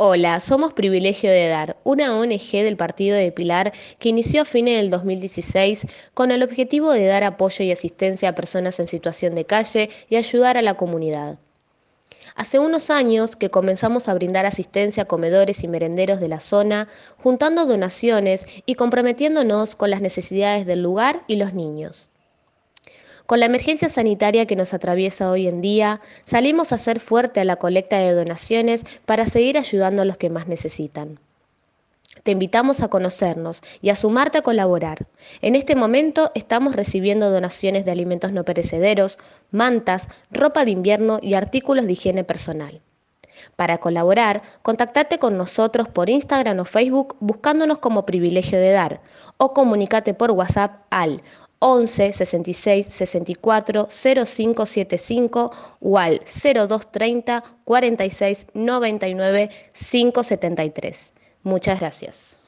Hola, somos Privilegio de Dar, una ONG del Partido de Pilar que inició a fines del 2016 con el objetivo de dar apoyo y asistencia a personas en situación de calle y ayudar a la comunidad. Hace unos años que comenzamos a brindar asistencia a comedores y merenderos de la zona, juntando donaciones y comprometiéndonos con las necesidades del lugar y los niños. Con la emergencia sanitaria que nos atraviesa hoy en día, salimos a hacer fuerte a la colecta de donaciones para seguir ayudando a los que más necesitan. Te invitamos a conocernos y a sumarte a colaborar. En este momento estamos recibiendo donaciones de alimentos no perecederos, mantas, ropa de invierno y artículos de higiene personal. Para colaborar, contactate con nosotros por Instagram o Facebook buscándonos como privilegio de dar o comunícate por WhatsApp al 11 66 64 0575 o al 0230 46 99 573. Muchas gracias.